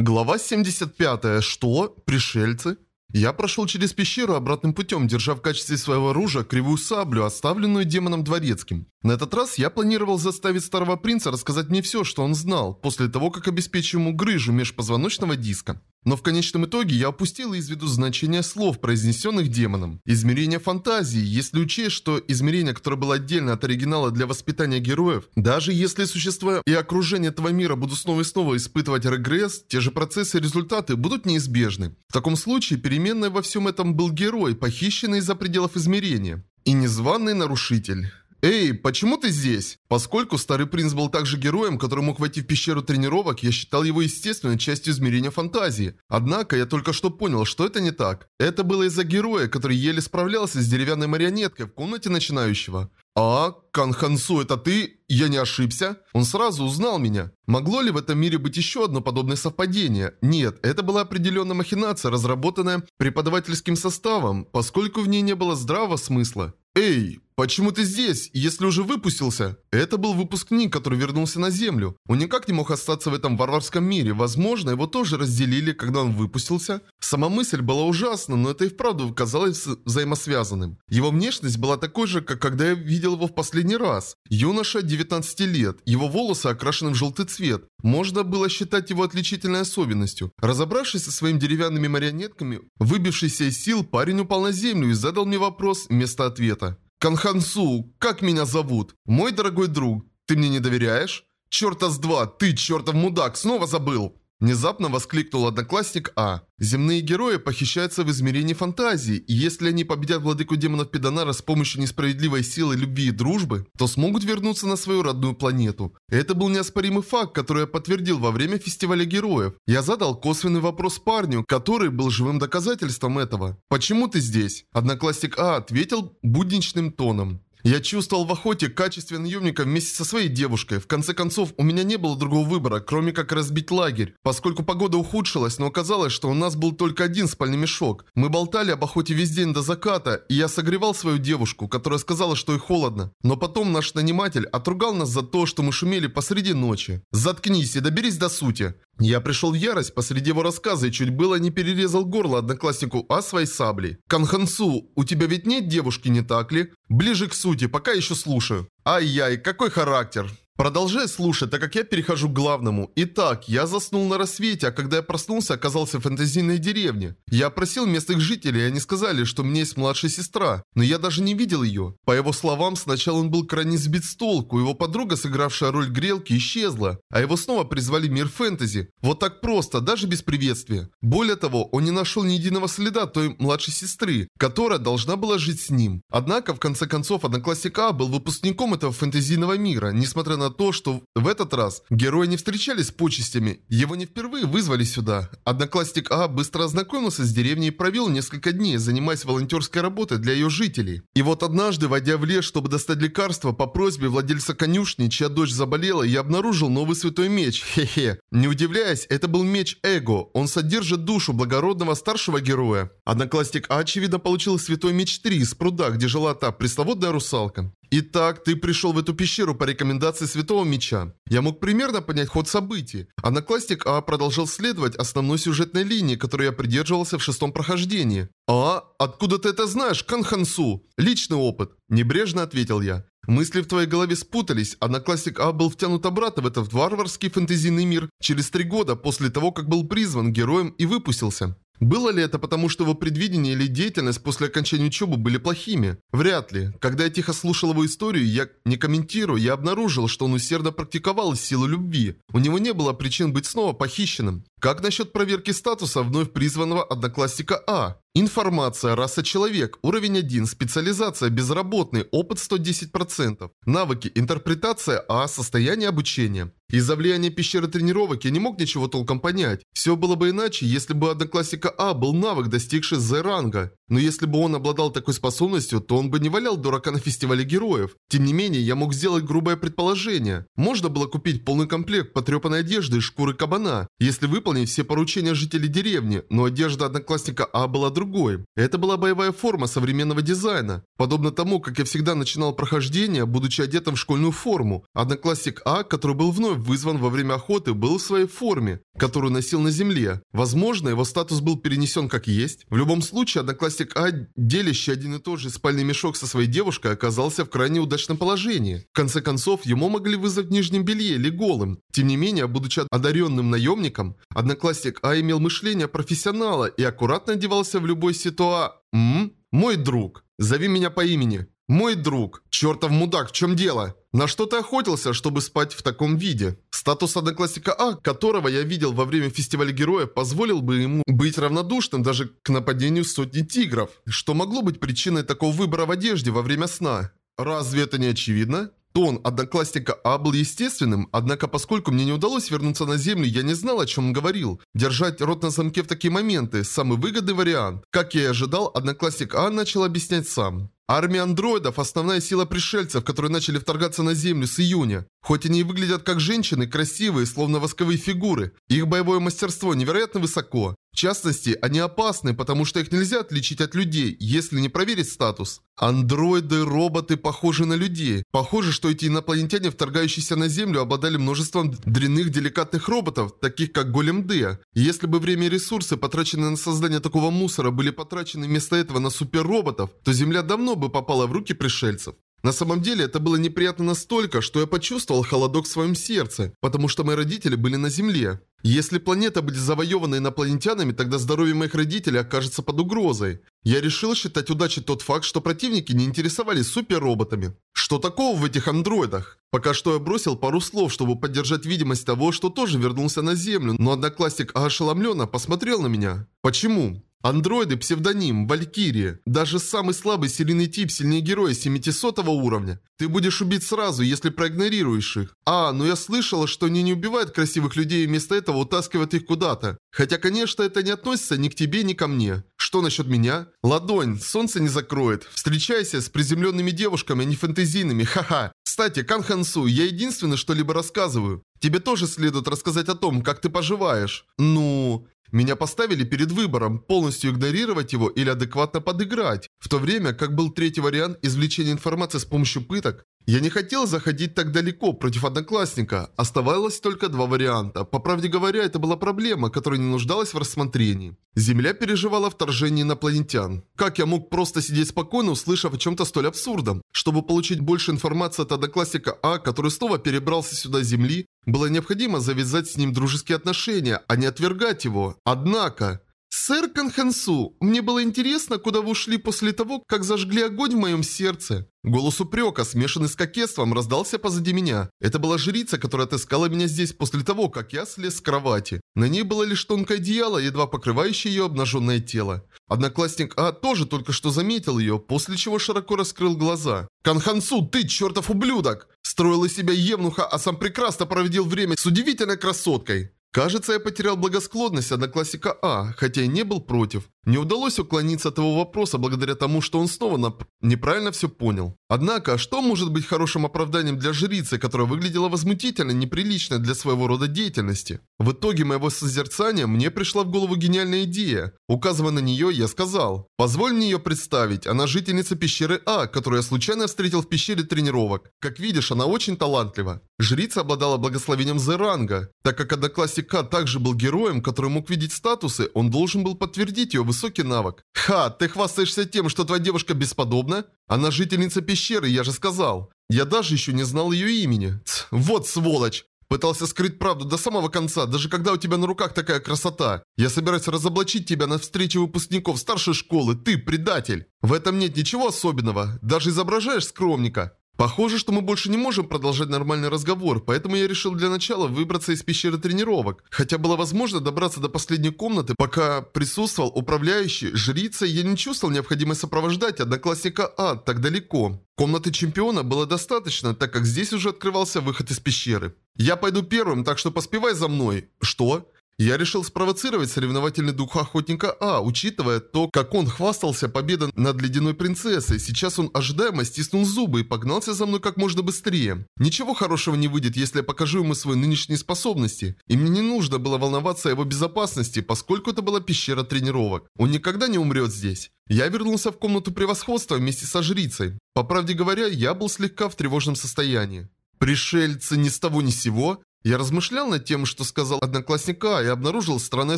Глава 75. Что? Пришельцы? Я прошел через пещеру обратным путем, держа в качестве своего оружия кривую саблю, оставленную демоном дворецким. На этот раз я планировал заставить старого принца рассказать мне все, что он знал, после того, как обеспечу ему грыжу межпозвоночного диска. Но в конечном итоге я опустил из виду значение слов, произнесенных демоном. Измерение фантазии, если учесть, что измерение, которое было отдельно от оригинала для воспитания героев, даже если существа и окружение этого мира будут снова и снова испытывать регресс, те же процессы и результаты будут неизбежны. В таком случае переменной во всем этом был герой, похищенный из-за пределов измерения. И незваный нарушитель. «Эй, почему ты здесь?» Поскольку Старый Принц был также героем, который мог войти в пещеру тренировок, я считал его естественной частью измерения фантазии. Однако я только что понял, что это не так. Это было из-за героя, который еле справлялся с деревянной марионеткой в комнате начинающего. «А, Кан Хансу, это ты? Я не ошибся?» Он сразу узнал меня. Могло ли в этом мире быть еще одно подобное совпадение? Нет, это была определенная махинация, разработанная преподавательским составом, поскольку в ней не было здравого смысла. «Эй, почему ты здесь, если уже выпустился?» Это был выпускник, который вернулся на Землю. Он никак не мог остаться в этом варварском мире. Возможно, его тоже разделили, когда он выпустился. Сама мысль была ужасна, но это и вправду казалось взаимосвязанным. Его внешность была такой же, как когда я видел его в последний раз. Юноша 19 лет, его волосы окрашены в желтый цвет. Можно было считать его отличительной особенностью. Разобравшись со своими деревянными марионетками, выбившийся из сил, парень упал на землю и задал мне вопрос вместо ответа. Канхансу, как меня зовут? Мой дорогой друг, ты мне не доверяешь? Черта с два, ты, чертов мудак, снова забыл. Внезапно воскликнул одноклассник А. Земные герои похищаются в измерении фантазии, и если они победят владыку демонов Педанара с помощью несправедливой силы любви и дружбы, то смогут вернуться на свою родную планету. Это был неоспоримый факт, который я подтвердил во время фестиваля героев. Я задал косвенный вопрос парню, который был живым доказательством этого. «Почему ты здесь?» Одноклассник А ответил будничным тоном. Я чувствовал в охоте качество наемника вместе со своей девушкой. В конце концов, у меня не было другого выбора, кроме как разбить лагерь. Поскольку погода ухудшилась, но оказалось, что у нас был только один спальный мешок. Мы болтали об охоте весь день до заката, и я согревал свою девушку, которая сказала, что ей холодно. Но потом наш наниматель отругал нас за то, что мы шумели посреди ночи. Заткнись и доберись до сути. Я пришел в ярость посреди его рассказа и чуть было не перерезал горло однокласснику А своей саблей. «Канхансу, у тебя ведь нет девушки, не так ли? Ближе к сути, пока еще слушаю». «Ай-яй, какой характер!» Продолжай слушать, так как я перехожу к главному. Итак, я заснул на рассвете, а когда я проснулся, оказался в фэнтезийной деревне. Я опросил местных жителей, и они сказали, что у меня есть младшая сестра, но я даже не видел ее. По его словам, сначала он был крайне сбит с толку, его подруга, сыгравшая роль грелки, исчезла, а его снова призвали в мир фэнтези. Вот так просто, даже без приветствия. Более того, он не нашел ни единого следа той младшей сестры, которая должна была жить с ним. Однако, в конце концов, одноклассник А был выпускником этого фэнтезийного мира, несмотря на то, что в этот раз герои не встречались с почестями. Его не впервые вызвали сюда. Одноклассник А быстро ознакомился с деревней и провел несколько дней, занимаясь волонтерской работой для ее жителей. И вот однажды, войдя в лес, чтобы достать лекарства, по просьбе владельца конюшни, чья дочь заболела, я обнаружил новый святой меч. Хе-хе. Не удивляясь, это был меч Эго. Он содержит душу благородного старшего героя. Одноклассник А, очевидно, получил святой меч 3 из пруда, где жила та пресловутая русалка. Итак, ты пришел в эту пещеру по рекомендации Святого Меча. Я мог примерно понять ход событий. Одноклассник А продолжал следовать основной сюжетной линии, которой я придерживался в шестом прохождении. А, откуда ты это знаешь, Канхансу? Личный опыт. Небрежно ответил я. Мысли в твоей голове спутались. Одноклассник А был втянут обратно в этот варварский фэнтезийный мир через три года после того, как был призван героем и выпустился. Было ли это потому, что его предвидение или деятельность после окончания учебы были плохими? Вряд ли. Когда я тихо слушал его историю, я не комментирую, я обнаружил, что он усердно практиковал силу любви. У него не было причин быть снова похищенным. Как насчет проверки статуса вновь призванного одноклассника А? Информация, раса человек, уровень 1, специализация, безработный, опыт 110%. Навыки, интерпретация А, состояние обучения. Из-за влияния пещеры тренировок я не мог ничего толком понять. Все было бы иначе, если бы одноклассника А был навык, достигший Z-ранга. Но если бы он обладал такой способностью, то он бы не валял дурака на фестивале героев. Тем не менее, я мог сделать грубое предположение. Можно было купить полный комплект потрепанной одежды из шкуры кабана, если выполнить выполнить все поручения жителей деревни, но одежда одноклассника А была другой. Это была боевая форма современного дизайна. Подобно тому, как я всегда начинал прохождение, будучи одетым в школьную форму, одноклассник А, который был вновь вызван во время охоты, был в своей форме, которую носил на земле. Возможно, его статус был перенесен как есть. В любом случае, одноклассник А, делящий один и тот же спальный мешок со своей девушкой, оказался в крайне удачном положении. В конце концов, ему могли вызвать в нижнем белье или голым. Тем не менее, будучи одаренным наемником, одноклассник А имел мышление профессионала и аккуратно одевался в любой ситуа... М? Мой друг. Зови меня по имени. Мой друг. Чертов мудак, в чем дело? На что ты охотился, чтобы спать в таком виде? Статус одноклассника А, которого я видел во время фестиваля героев, позволил бы ему быть равнодушным даже к нападению сотни тигров. Что могло быть причиной такого выбора в одежде во время сна? Разве это не очевидно? Тон одноклассника А был естественным, однако поскольку мне не удалось вернуться на землю, я не знал, о чем он говорил. Держать рот на замке в такие моменты – самый выгодный вариант. Как я и ожидал, одноклассник А начал объяснять сам. Армия андроидов – основная сила пришельцев, которые начали вторгаться на Землю с июня. Хоть они и выглядят как женщины, красивые, словно восковые фигуры, их боевое мастерство невероятно высоко. В частности, они опасны, потому что их нельзя отличить от людей, если не проверить статус. Андроиды, роботы похожи на людей. Похоже, что эти инопланетяне, вторгающиеся на Землю, обладали множеством дрянных деликатных роботов, таких как Голем Д. Если бы время и ресурсы, потраченные на создание такого мусора, были потрачены вместо этого на суперроботов, то Земля давно бы попала в руки пришельцев. На самом деле это было неприятно настолько, что я почувствовал холодок в своем сердце, потому что мои родители были на Земле. Если планета будет завоевана инопланетянами, тогда здоровье моих родителей окажется под угрозой. Я решил считать удачей тот факт, что противники не интересовались суперроботами. Что такого в этих андроидах? Пока что я бросил пару слов, чтобы поддержать видимость того, что тоже вернулся на Землю, но одноклассник ошеломленно посмотрел на меня. Почему? Андроиды, псевдоним, Валькирия. Даже самый слабый серийный тип сильнее героя 700 уровня. Ты будешь убить сразу, если проигнорируешь их. А, ну я слышала, что они не убивают красивых людей и вместо этого утаскивают их куда-то. Хотя, конечно, это не относится ни к тебе, ни ко мне. Что насчет меня? Ладонь, солнце не закроет. Встречайся с приземленными девушками, а не фэнтезийными, ха-ха. Кстати, Кан Хансу, я единственное что-либо рассказываю. Тебе тоже следует рассказать о том, как ты поживаешь. Ну... Меня поставили перед выбором, полностью игнорировать его или адекватно подыграть, в то время как был третий вариант извлечения информации с помощью пыток, я не хотел заходить так далеко против одноклассника. Оставалось только два варианта. По правде говоря, это была проблема, которая не нуждалась в рассмотрении. Земля переживала вторжение инопланетян. Как я мог просто сидеть спокойно, услышав о чем-то столь абсурдном? Чтобы получить больше информации от одноклассника А, который снова перебрался сюда с Земли, было необходимо завязать с ним дружеские отношения, а не отвергать его. Однако... «Сэр Канхансу, мне было интересно, куда вы ушли после того, как зажгли огонь в моем сердце». Голос упрека, смешанный с кокетством, раздался позади меня. Это была жрица, которая отыскала меня здесь после того, как я слез с кровати. На ней было лишь тонкое одеяло, едва покрывающее ее обнаженное тело. Одноклассник А тоже только что заметил ее, после чего широко раскрыл глаза. «Канхансу, ты чертов ублюдок!» Строил из себя евнуха, а сам прекрасно проводил время с удивительной красоткой. Кажется, я потерял благосклонность одноклассника А, хотя и не был против. Не удалось уклониться от его вопроса благодаря тому, что он снова нап... неправильно все понял. Однако, что может быть хорошим оправданием для жрицы, которая выглядела возмутительно неприлично для своего рода деятельности? В итоге моего созерцания мне пришла в голову гениальная идея. Указывая на нее, я сказал, «Позволь мне ее представить, она жительница пещеры А, которую я случайно встретил в пещере тренировок. Как видишь, она очень талантлива». Жрица обладала благословением Зеранга. Так как одноклассник А также был героем, который мог видеть статусы, он должен был подтвердить ее высокий навык. «Ха, ты хвастаешься тем, что твоя девушка бесподобна? Она жительница пещеры, я же сказал. Я даже еще не знал ее имени. Ц, вот сволочь!» Пытался скрыть правду до самого конца, даже когда у тебя на руках такая красота. Я собираюсь разоблачить тебя на встрече выпускников старшей школы. Ты предатель. В этом нет ничего особенного. Даже изображаешь скромника. Похоже, что мы больше не можем продолжать нормальный разговор, поэтому я решил для начала выбраться из пещеры тренировок. Хотя было возможно добраться до последней комнаты, пока присутствовал управляющий, жрица, я не чувствовал необходимость сопровождать одноклассника А так далеко. Комнаты чемпиона было достаточно, так как здесь уже открывался выход из пещеры. Я пойду первым, так что поспевай за мной. Что? Я решил спровоцировать соревновательный дух охотника А, учитывая то, как он хвастался победой над ледяной принцессой. Сейчас он ожидаемо стиснул зубы и погнался за мной как можно быстрее. Ничего хорошего не выйдет, если я покажу ему свои нынешние способности. И мне не нужно было волноваться о его безопасности, поскольку это была пещера тренировок. Он никогда не умрет здесь. Я вернулся в комнату превосходства вместе со жрицей. По правде говоря, я был слегка в тревожном состоянии. Пришельцы ни с того ни сего я размышлял над тем, что сказал одноклассника, и обнаружил странное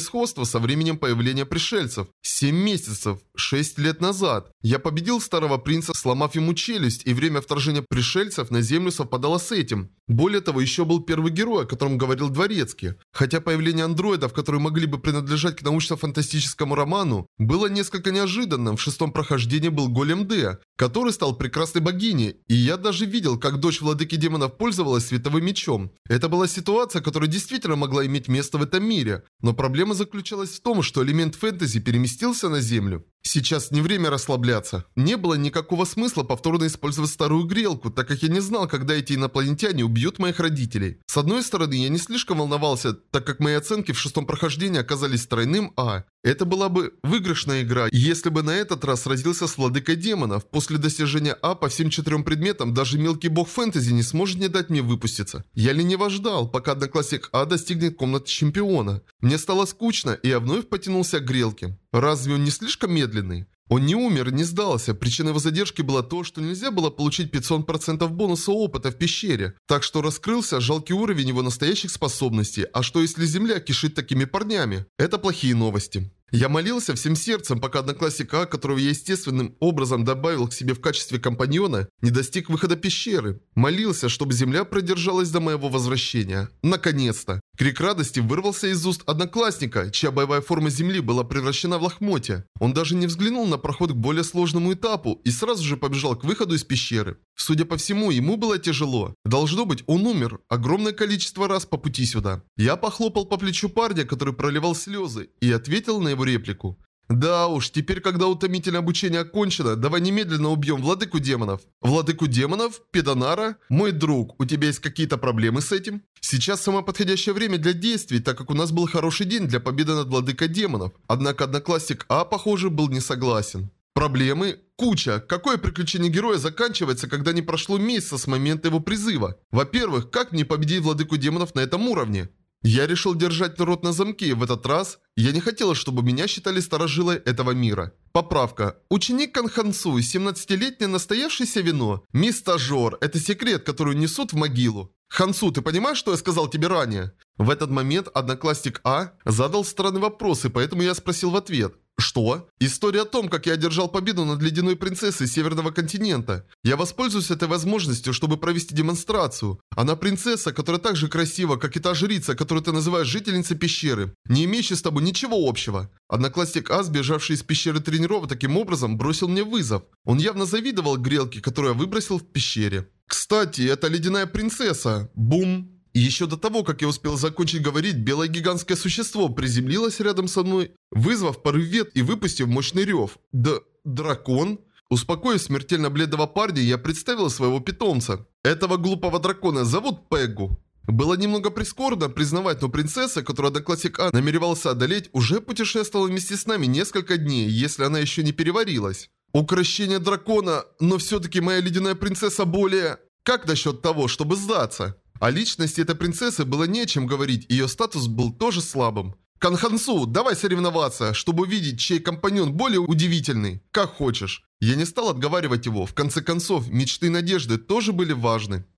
сходство со временем появления пришельцев. Семь месяцев, шесть лет назад. Я победил старого принца, сломав ему челюсть, и время вторжения пришельцев на землю совпадало с этим. Более того, еще был первый герой, о котором говорил Дворецкий. Хотя появление андроидов, которые могли бы принадлежать к научно-фантастическому роману, было несколько неожиданным. В шестом прохождении был Голем Д, который стал прекрасной богиней, и я даже видел, как дочь владыки демонов пользовалась световым мечом. Это была ситуация, которая действительно могла иметь место в этом мире, но проблема заключалась в том, что элемент фэнтези переместился на Землю. Сейчас не время расслабляться. Не было никакого смысла повторно использовать старую грелку, так как я не знал, когда эти инопланетяне убьют моих родителей. С одной стороны, я не слишком волновался, так как мои оценки в шестом прохождении оказались тройным А. Это была бы выигрышная игра, если бы на этот раз родился с владыкой демонов. После достижения А по всем четырем предметам даже мелкий бог фэнтези не сможет не дать мне выпуститься. Я лениво ждал, пока одноклассник А достигнет комнаты чемпиона. Мне стало скучно, и я вновь потянулся к грелке. Разве он не слишком медленный? Он не умер, не сдался. Причиной его задержки было то, что нельзя было получить 500% бонуса опыта в пещере. Так что раскрылся жалкий уровень его настоящих способностей. А что если Земля кишит такими парнями? Это плохие новости. Я молился всем сердцем, пока одноклассник А, которого я естественным образом добавил к себе в качестве компаньона, не достиг выхода пещеры. Молился, чтобы земля продержалась до моего возвращения. Наконец-то! Крик радости вырвался из уст одноклассника, чья боевая форма земли была превращена в лохмотья. Он даже не взглянул на проход к более сложному этапу и сразу же побежал к выходу из пещеры. Судя по всему, ему было тяжело. Должно быть, он умер огромное количество раз по пути сюда. Я похлопал по плечу парня, который проливал слезы, и ответил на его реплику. Да уж, теперь, когда утомительное обучение окончено, давай немедленно убьем владыку демонов. Владыку демонов? Педонара? Мой друг, у тебя есть какие-то проблемы с этим? Сейчас самое подходящее время для действий, так как у нас был хороший день для победы над владыкой демонов. Однако одноклассник А, похоже, был не согласен. Проблемы? Куча. Какое приключение героя заканчивается, когда не прошло месяца с момента его призыва? Во-первых, как мне победить владыку демонов на этом уровне? Я решил держать рот на замке, в этот раз я не хотел, чтобы меня считали старожилой этого мира. Поправка. Ученик Канхансу, 17-летнее настоявшееся вино. Мисс Стажер, это секрет, который несут в могилу. Хансу, ты понимаешь, что я сказал тебе ранее? В этот момент одноклассник А задал странный вопрос, и поэтому я спросил в ответ. Что? История о том, как я одержал победу над ледяной принцессой Северного континента. Я воспользуюсь этой возможностью, чтобы провести демонстрацию. Она принцесса, которая так же красива, как и та жрица, которую ты называешь жительницей пещеры, не имеющей с тобой ничего общего. Одноклассник А, сбежавший из пещеры тренировок, таким образом бросил мне вызов. Он явно завидовал грелке, которую я выбросил в пещере. Кстати, это ледяная принцесса. Бум. Еще до того, как я успел закончить говорить, белое гигантское существо приземлилось рядом со мной, вызвав порыв вет и выпустив мощный рев. Да, дракон? Успокоив смертельно бледного парня, я представил своего питомца. Этого глупого дракона зовут Пеггу. Было немного прискорбно признавать, но принцесса, которую одноклассник А намеревался одолеть, уже путешествовала вместе с нами несколько дней, если она еще не переварилась. Укращение дракона, но все-таки моя ледяная принцесса более... Как насчет того, чтобы сдаться? О личности этой принцессы было нечем говорить, ее статус был тоже слабым. Канхансу, давай соревноваться, чтобы увидеть, чей компаньон более удивительный. Как хочешь. Я не стал отговаривать его, в конце концов, мечты и надежды тоже были важны.